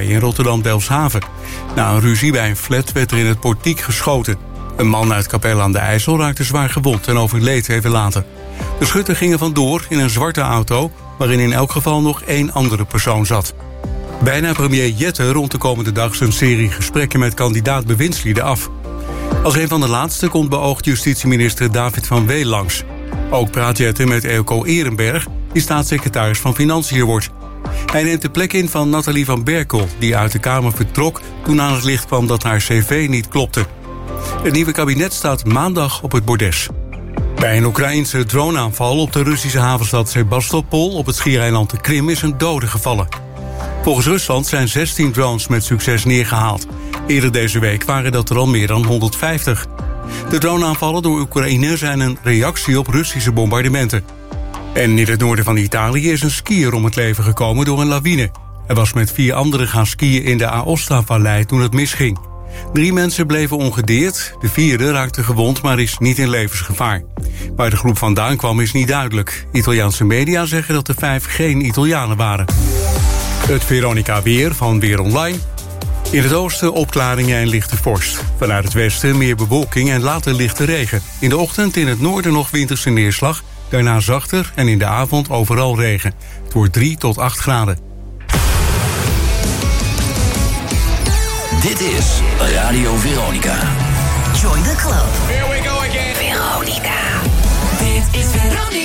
in Rotterdam-Delfshaven. Na een ruzie bij een flat werd er in het portiek geschoten. Een man uit Capelle aan de IJssel raakte zwaar gewond en overleed even later. De schutter gingen vandoor in een zwarte auto... waarin in elk geval nog één andere persoon zat. Bijna premier Jette rond de komende dag zijn serie gesprekken met kandidaat bewindslieden af. Als een van de laatste komt beoogd justitieminister David van Weel langs. Ook praat Jette met Eelco Ehrenberg, die staatssecretaris van Financiën wordt. Hij neemt de plek in van Nathalie van Berkel, die uit de Kamer vertrok toen aan het licht kwam dat haar cv niet klopte. Het nieuwe kabinet staat maandag op het bordes. Bij een Oekraïnse droneaanval op de Russische havenstad Sebastopol op het schiereiland de Krim is een dode gevallen. Volgens Rusland zijn 16 drones met succes neergehaald. Eerder deze week waren dat er al meer dan 150. De droneaanvallen door Oekraïne zijn een reactie op Russische bombardementen. En in het noorden van Italië is een skier om het leven gekomen door een lawine. Hij was met vier anderen gaan skiën in de Aosta-vallei toen het misging. Drie mensen bleven ongedeerd, de vierde raakte gewond, maar is niet in levensgevaar. Waar de groep vandaan kwam is niet duidelijk. Italiaanse media zeggen dat de vijf geen Italianen waren. Het Veronica Weer van Weer Online. In het oosten opklaringen en lichte vorst. Vanuit het westen meer bewolking en later lichte regen. In de ochtend in het noorden nog winterse neerslag. Daarna zachter en in de avond overal regen. Het wordt 3 tot 8 graden. Dit is Radio Veronica. Join the club. Here we go again. Veronica. Dit is Veronica.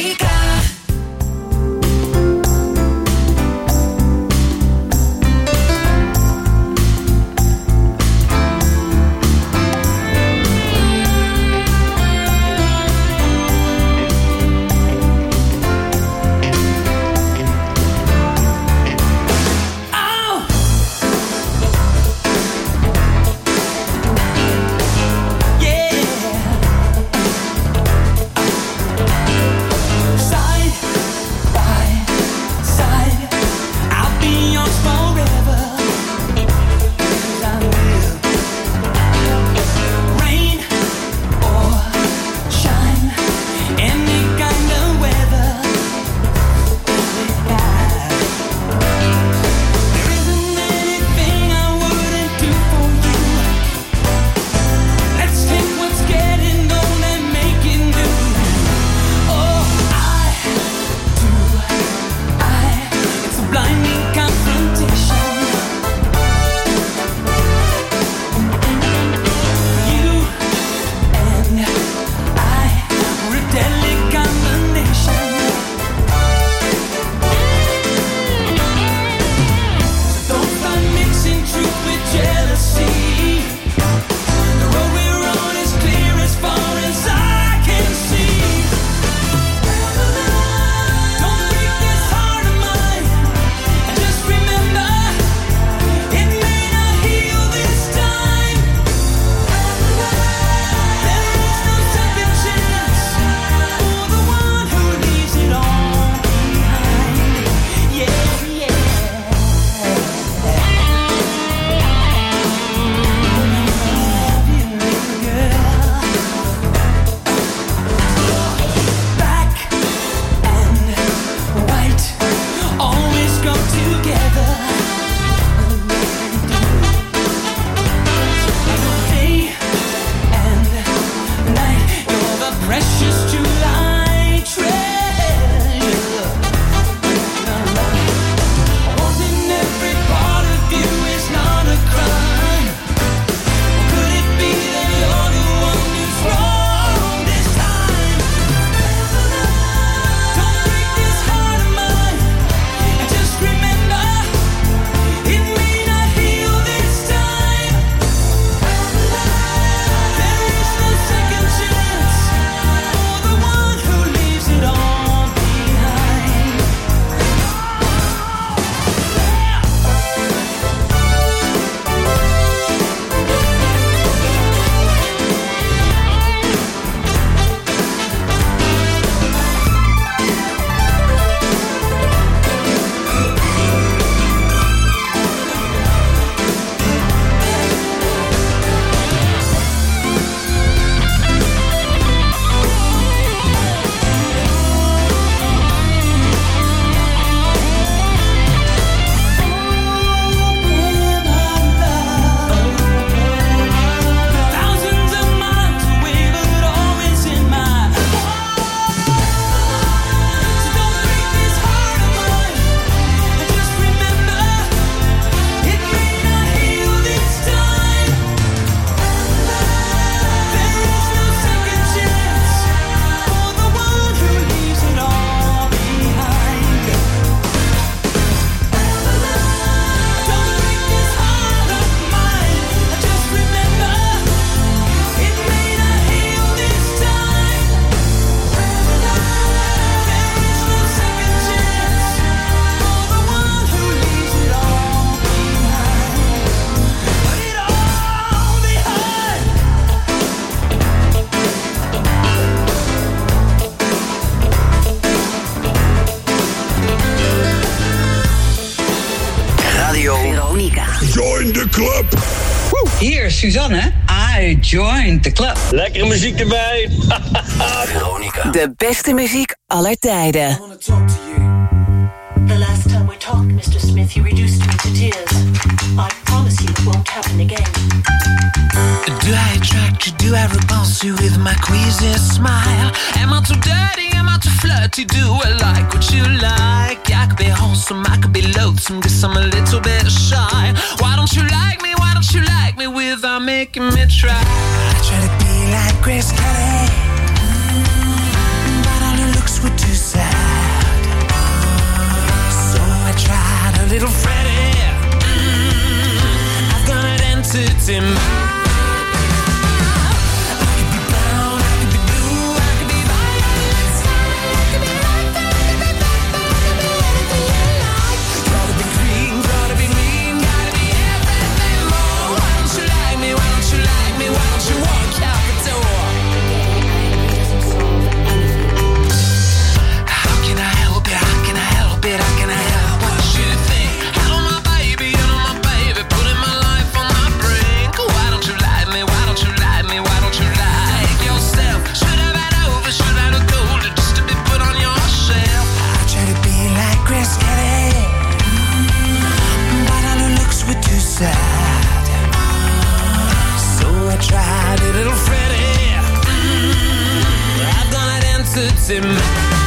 Suzanne. I joined the club. Lekkere muziek erbij. Veronica. De beste muziek aller tijden. Smith, you reduced me to tears. I promise you it won't happen again. Do I attract you? Do I repulse you with my queasy smile? Am I too dirty? Am I too flirty? Do I like what you like? I could be wholesome, I could be loathsome, guess I'm a little bit shy. Why don't you like me? Why don't you like me without making me try? I try to be like Grace Kelly, mm, but all her looks were too sad. Tried a little Freddie. Mm, I've got an entity mind. sad. So I tried a little Freddie. Mm -hmm. I've got an answer to my.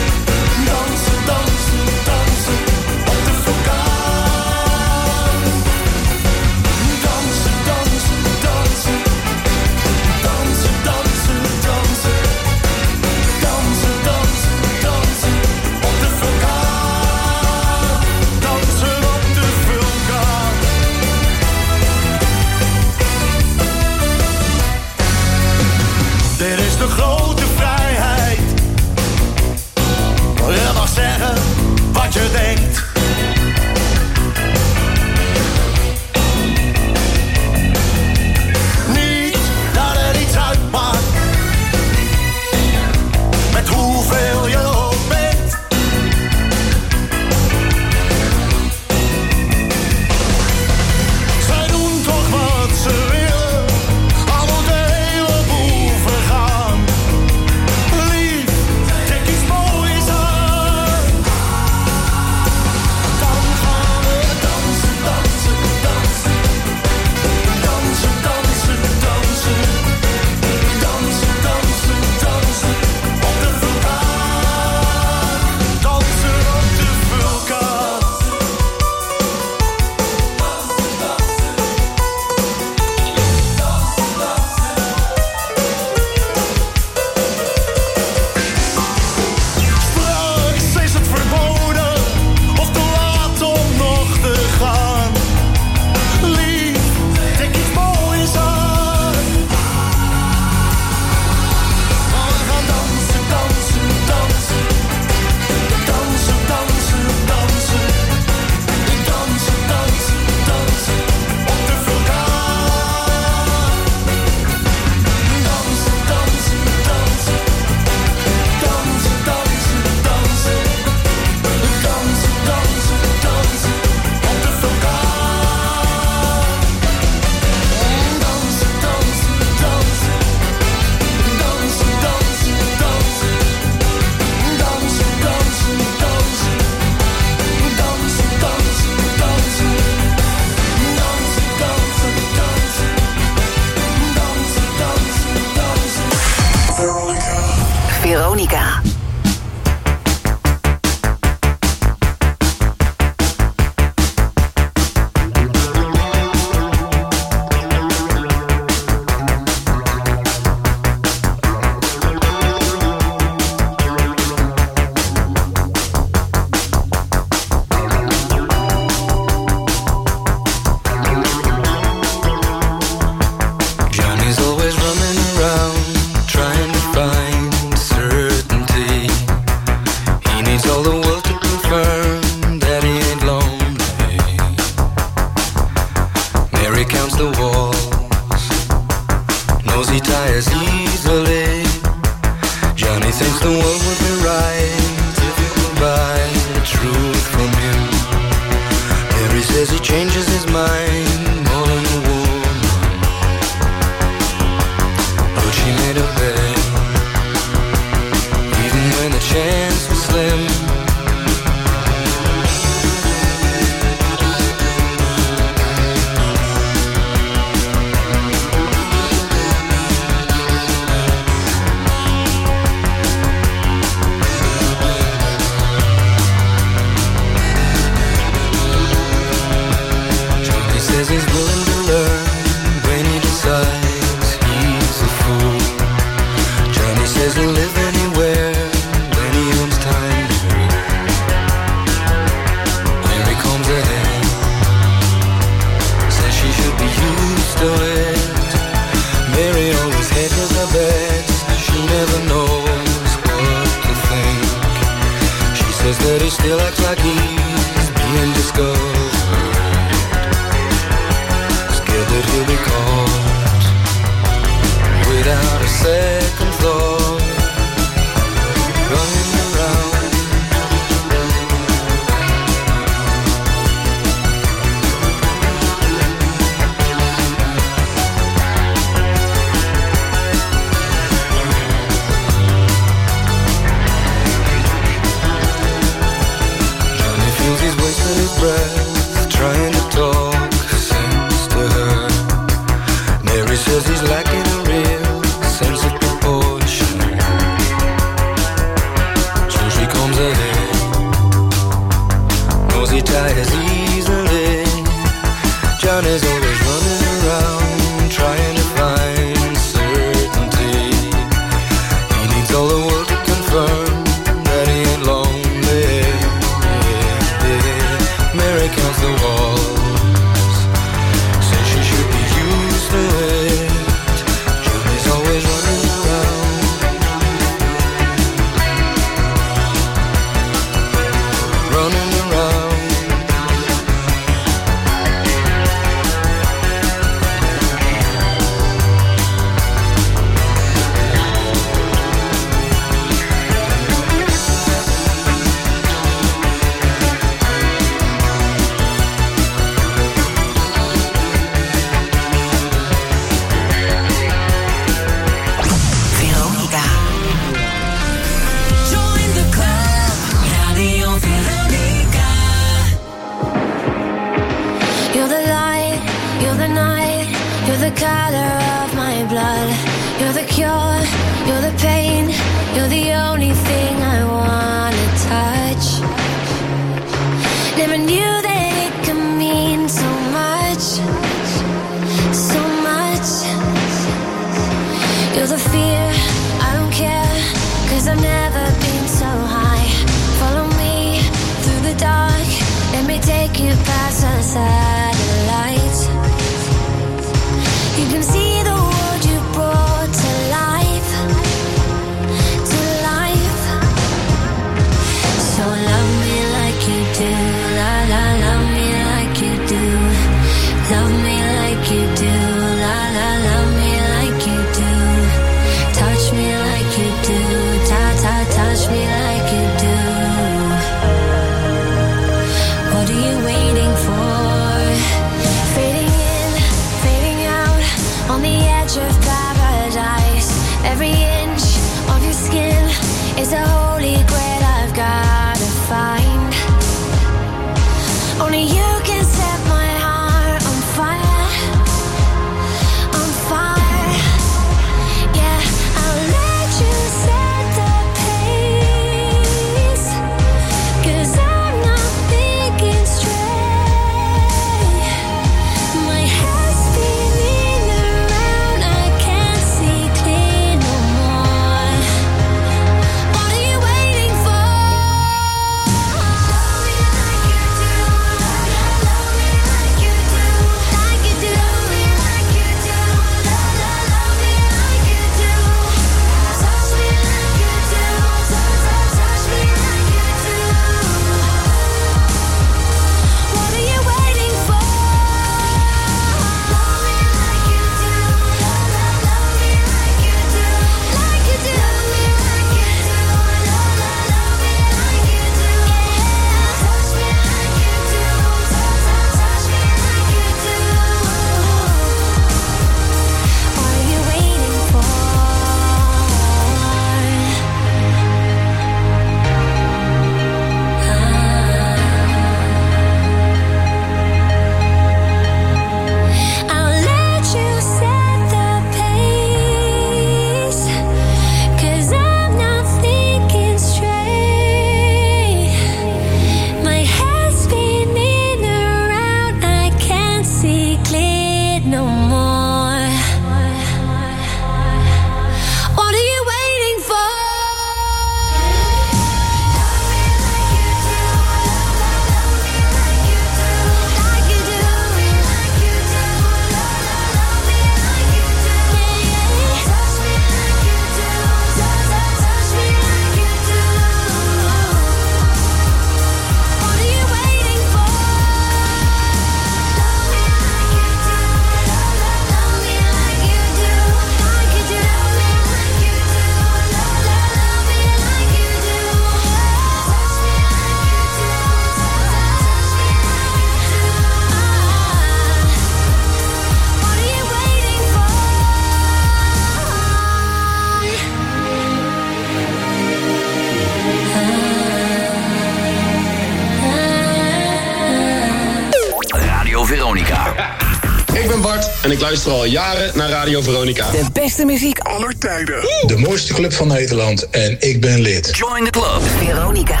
En ik luister al jaren naar Radio Veronica. De beste muziek aller tijden. De mooiste club van Nederland en ik ben lid. Join the club. Veronica.